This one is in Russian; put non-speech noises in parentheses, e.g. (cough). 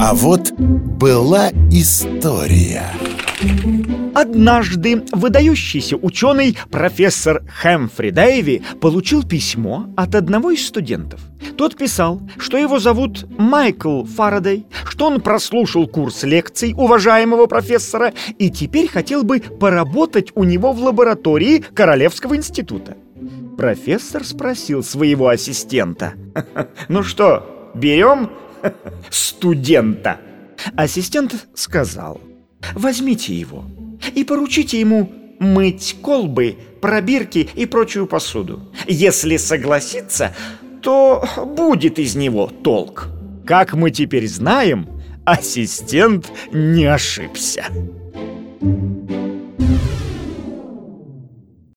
А вот была история. Однажды выдающийся ученый профессор Хэмфри Дэйви получил письмо от одного из студентов. Тот писал, что его зовут Майкл Фарадей, что он прослушал курс лекций уважаемого профессора и теперь хотел бы поработать у него в лаборатории Королевского института. Профессор спросил своего ассистента. (laughs) «Ну что, берем студента?» Ассистент сказал. «Возьмите его и поручите ему мыть колбы, пробирки и прочую посуду. Если согласится, то будет из него толк. Как мы теперь знаем, ассистент не ошибся.